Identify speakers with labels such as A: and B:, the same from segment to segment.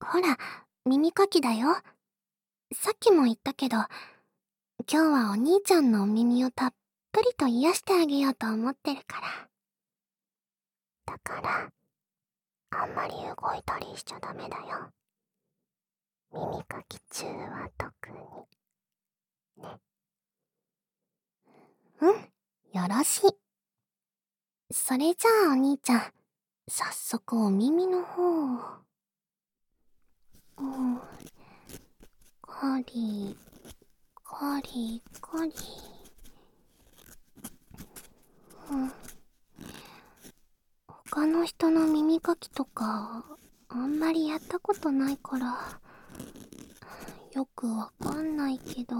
A: ほら、耳かきだよ。さっきも言ったけど、今日はお兄ちゃんのお耳をたっぷりと癒してあげようと思ってるから。だから、あんまり動いたりしちゃダメだよ。耳かき中は特に。ね。うん、よろしい。それじゃあお兄ちゃん、早速お耳の方を。うん。カリカリカリ。うん。他の人の耳かきとか、あんまりやったことないから、よくわかんないけど、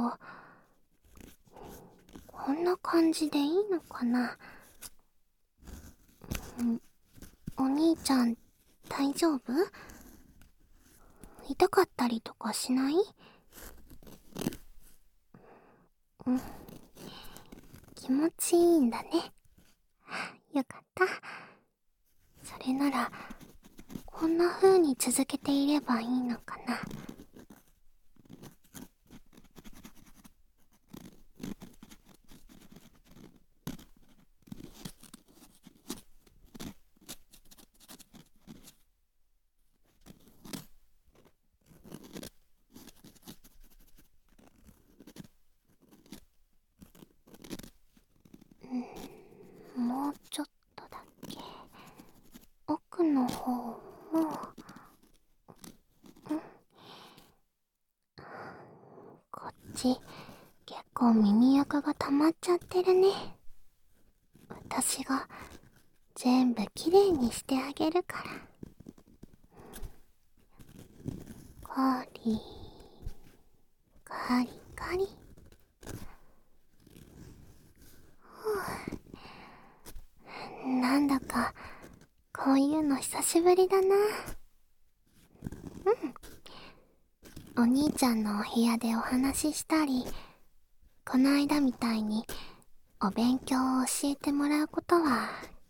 A: こんな感じでいいのかな。お兄ちゃん、大丈夫？痛かったりとかしない？気持ちいいんだね。よかった。それなら、こんな風に続けていればいいのかな。もうちょっとだけ奥の方もこっち結構耳垢が溜まっちゃってるね。私が全部きれいにしてあげるから。カリカリカリ。なんだか、こういうの久しぶりだな。うん。お兄ちゃんのお部屋でお話ししたり、この間みたいにお勉強を教えてもらうことは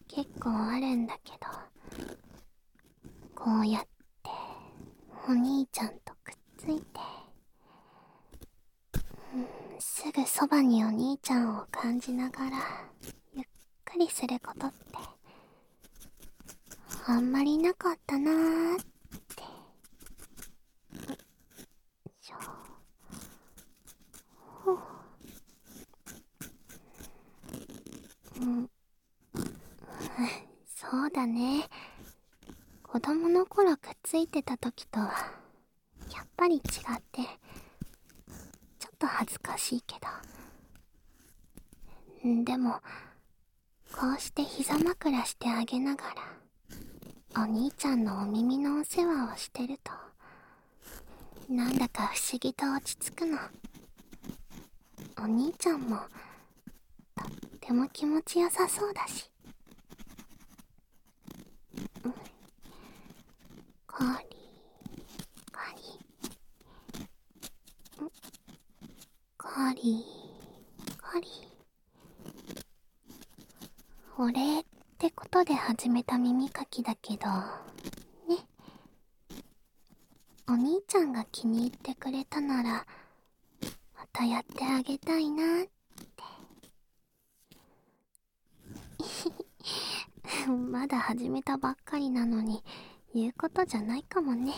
A: 結構あるんだけど、こうやってお兄ちゃんとくっついて、うん、すぐそばにお兄ちゃんを感じながらゆっくりすることってあんまりなかったなーってしょうんそうだね子供の頃くっついてた時とはやっぱり違ってちょっと恥ずかしいけどでもこうして膝枕してあげながら、お兄ちゃんのお耳のお世話をしてると、なんだか不思議と落ち着くの。お兄ちゃんも、とっても気持ちよさそうだし。カリカリ。カリカリ。お礼ってことで始めた耳かきだけど、ね。お兄ちゃんが気に入ってくれたなら、またやってあげたいなって。まだ始めたばっかりなのに、言うことじゃないかもね。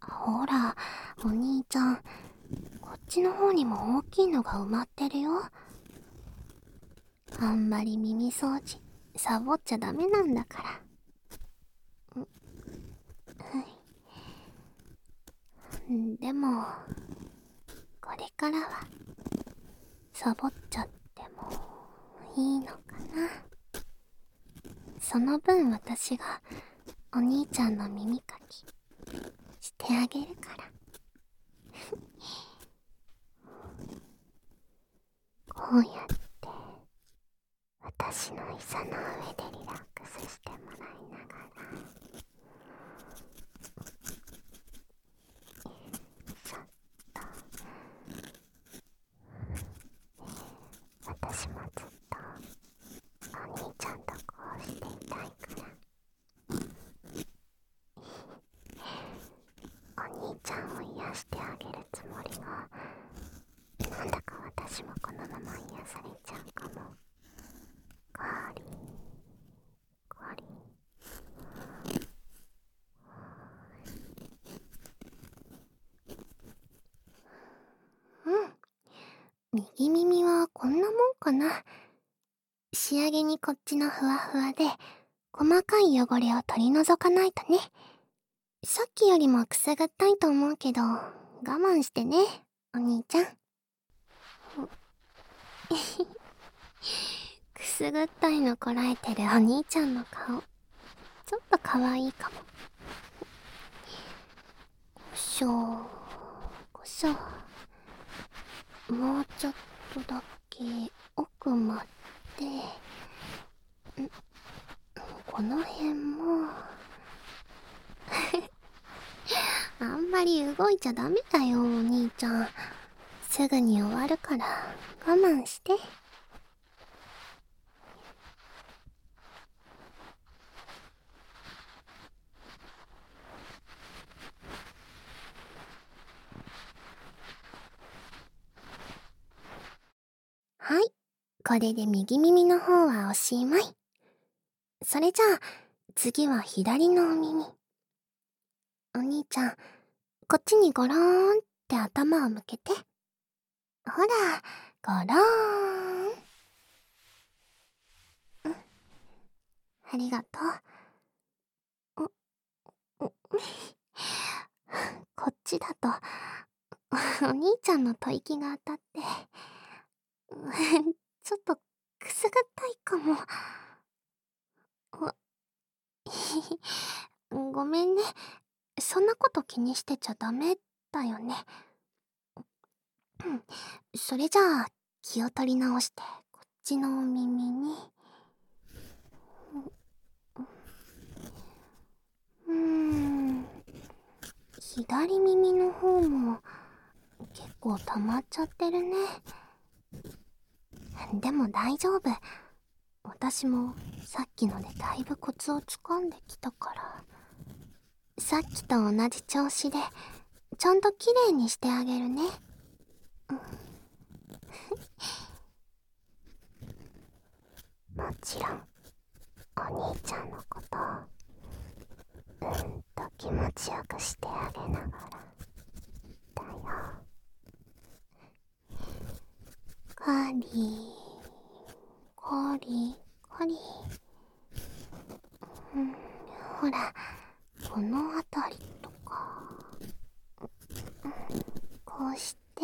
A: ほら、お兄ちゃん、こっちの方にも大きいのが埋まってるよ。あんまり耳掃除サボっちゃダメなんだから。うんでも、これからは、サボっちゃってもいいのかな。その分私がお兄ちゃんの耳かきしてあげるから。こうやって私の膝の上でリラックスしてもらいながらちょっと私もずっとお兄ちゃんとこうしていたいから癒してあげるつもりがなんだか私もこのまま癒されちゃうかも。カーリーカーリうん。右耳はこんなもんかな。仕上げにこっちのふわふわで細かい汚れを取り除かないとね。さっきよりもくすぐったいと思うけど我慢してねお兄ちゃん。くすぐったいのこらえてるお兄ちゃんの顔。ちょっと可愛いかも。こしょ。こしょ。もうちょっとだけ奥までん？この辺も。あんまり動いちゃダメだよお兄ちゃん。すぐに終わるから我慢して。はい。これで右耳の方はおしまい。それじゃあ次は左のお耳。お兄ちゃんこっちにゴローンって頭を向けて。ほらゴローンうんありがとうお こっちだとお兄ちゃんの吐息が当たって ちょっとくすぐったいかも。ごめんね。そんなこと気にしてちゃダメだよね。それじゃあ気を取り直してこっちのお耳に。うん。左耳の方も結構溜まっちゃってるね。でも大丈夫。私もさっきのでだいぶコツをつかんできたから。さっきと同じ調子で、ちゃんと綺麗にしてあげるね。ちろん、お兄ちゃんのことを、うんと気持ちよくしてあげながら、だよ。カリ、カリ、カリ。うん、ほら、この辺りとか、こうして、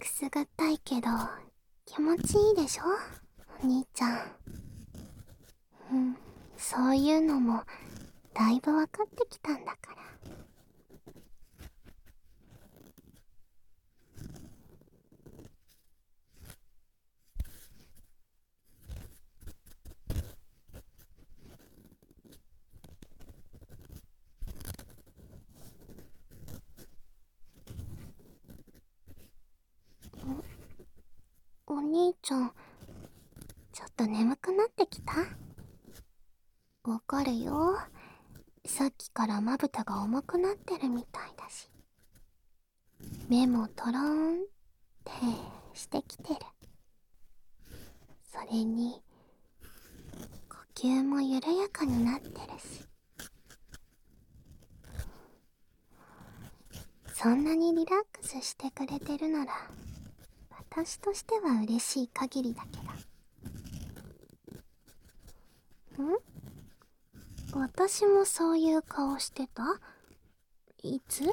A: くすぐったいけど、気持ちいいでしょ？お兄ちゃん。うん、そういうのも、だいぶ分かってきたんだから。お兄ちゃん、ちょっと眠くなってきたわかるよ。さっきからまぶたが重くなってるみたいだし。目もトローンってしてきてる。それに、呼吸も緩やかになってるし。そんなにリラックスしてくれてるなら、私としては嬉しい限りだけど。ん？私もそういう顔してた？いつ？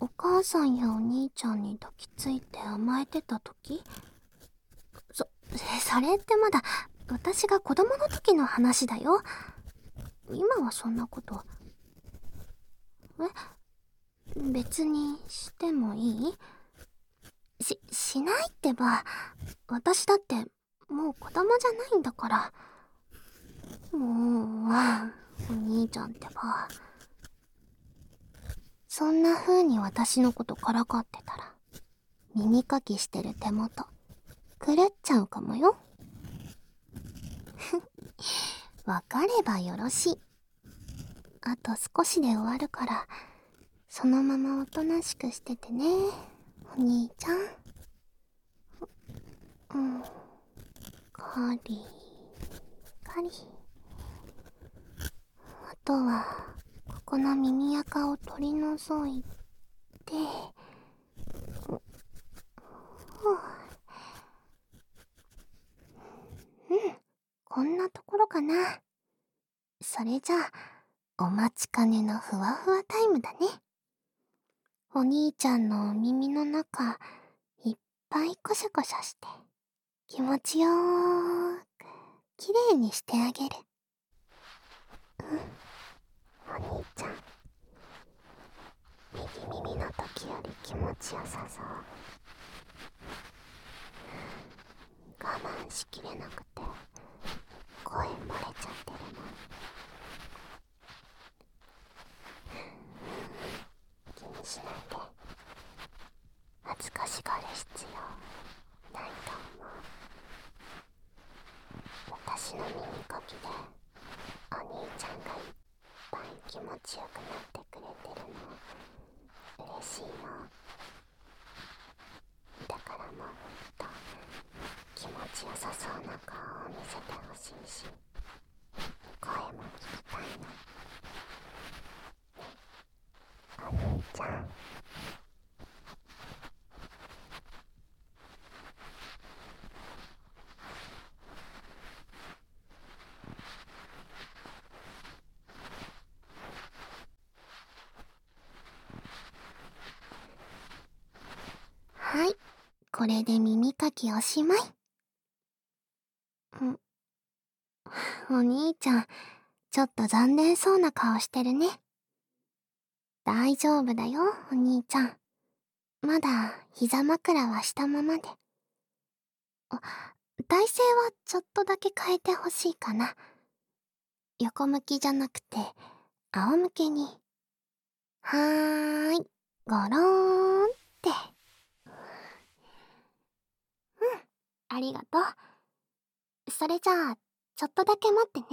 A: お母さんやお兄ちゃんに抱きついて甘えてた時？そ、それってまだ私が子供の時の話だよ。今はそんなこと。え？別にしてもいい？し、しないってば。私だって、もう子供じゃないんだから。もう、お兄ちゃんってば。そんな風に私のことからかってたら、耳かきしてる手元、狂っちゃうかもよ。わかればよろしい。あと少しで終わるからそのままおとなしくしててねお兄ちゃんうんカリカリあとはここの耳垢を取り除いてうんこんなところかな。それじゃあお待ちかねのふわふわタイムだね。お兄ちゃんのお耳の中いっぱいコシャコシャして気持ちよーくきれいにしてあげる。うん。ちゃん右耳の時より気持ちよさそう我慢しきれなくて声漏れちゃってるの気にしないで恥ずかしがる必要ないと思う私の耳かきでお兄ちゃんがいっぱい気持ちよくなってくれてるの嬉しいのだからもっと気持ちよさそうな顔を見せてほしいし声も聞きたいのねお兄ちゃんはい。これで耳かきおしまい。ん。お兄ちゃんちょっと残念そうな顔してるね。大丈夫だよお兄ちゃん。まだ膝枕はしたままで。あ体勢はちょっとだけ変えてほしいかな。横向きじゃなくて仰向けに。はーい。ゴローんありがとう。それじゃあちょっとだけ待ってね。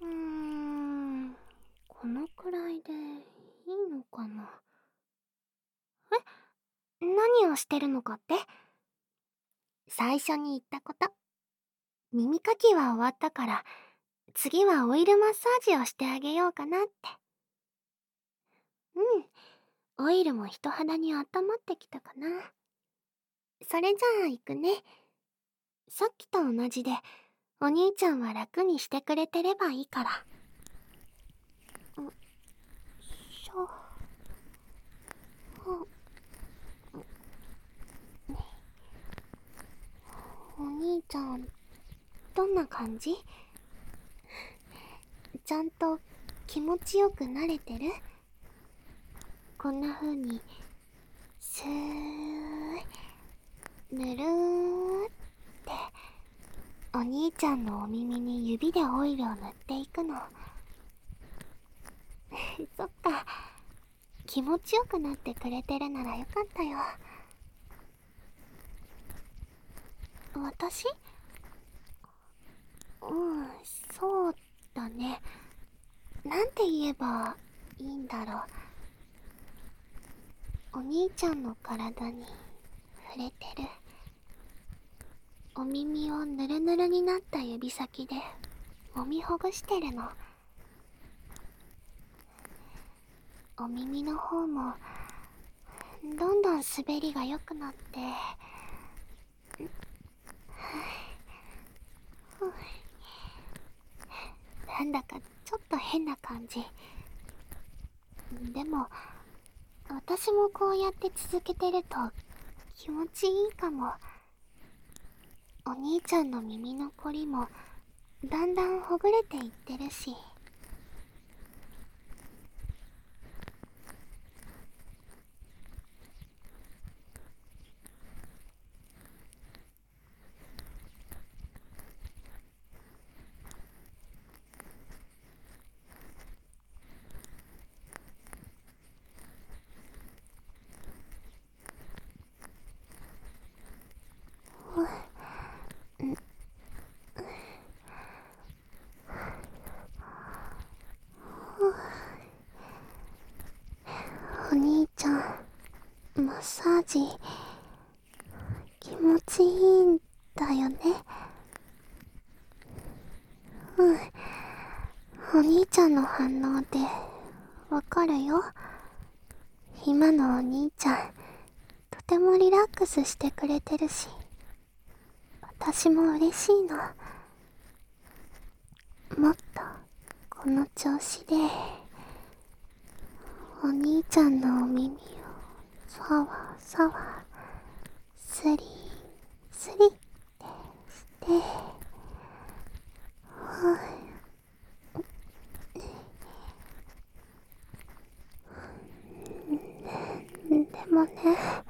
A: うーんこのくらいでいいのかな。え何をしてるのかって？最初に言ったこと。耳かきは終わったから次はオイルマッサージをしてあげようかなって。うん。オイルも人肌に温まってきたかな。それじゃあ行くね。さっきと同じでお兄ちゃんは楽にしてくれてればいいから。よいしょ。お兄ちゃんどんな感じ？ちゃんと気持ちよくなれてる？こんな風にスーぬるーって。お兄ちゃんのお耳に指でオイルを塗っていくの。そっか。気持ちよくなってくれてるならよかったよ。私？うんそうだね。なんて言えばいいんだろう。お兄ちゃんの体に触れてる。お耳をぬるぬるになった指先で揉みほぐしてるの。お耳の方もどんどん滑りが良くなってなんだかちょっと変な感じ。でも私もこうやって続けてると気持ちいいかも。お兄ちゃんの耳のこりもだんだんほぐれていってるし。スしてくれてるし私も嬉しいの。もっとこの調子でお兄ちゃんのお耳をさわさわスリスリってしてでもね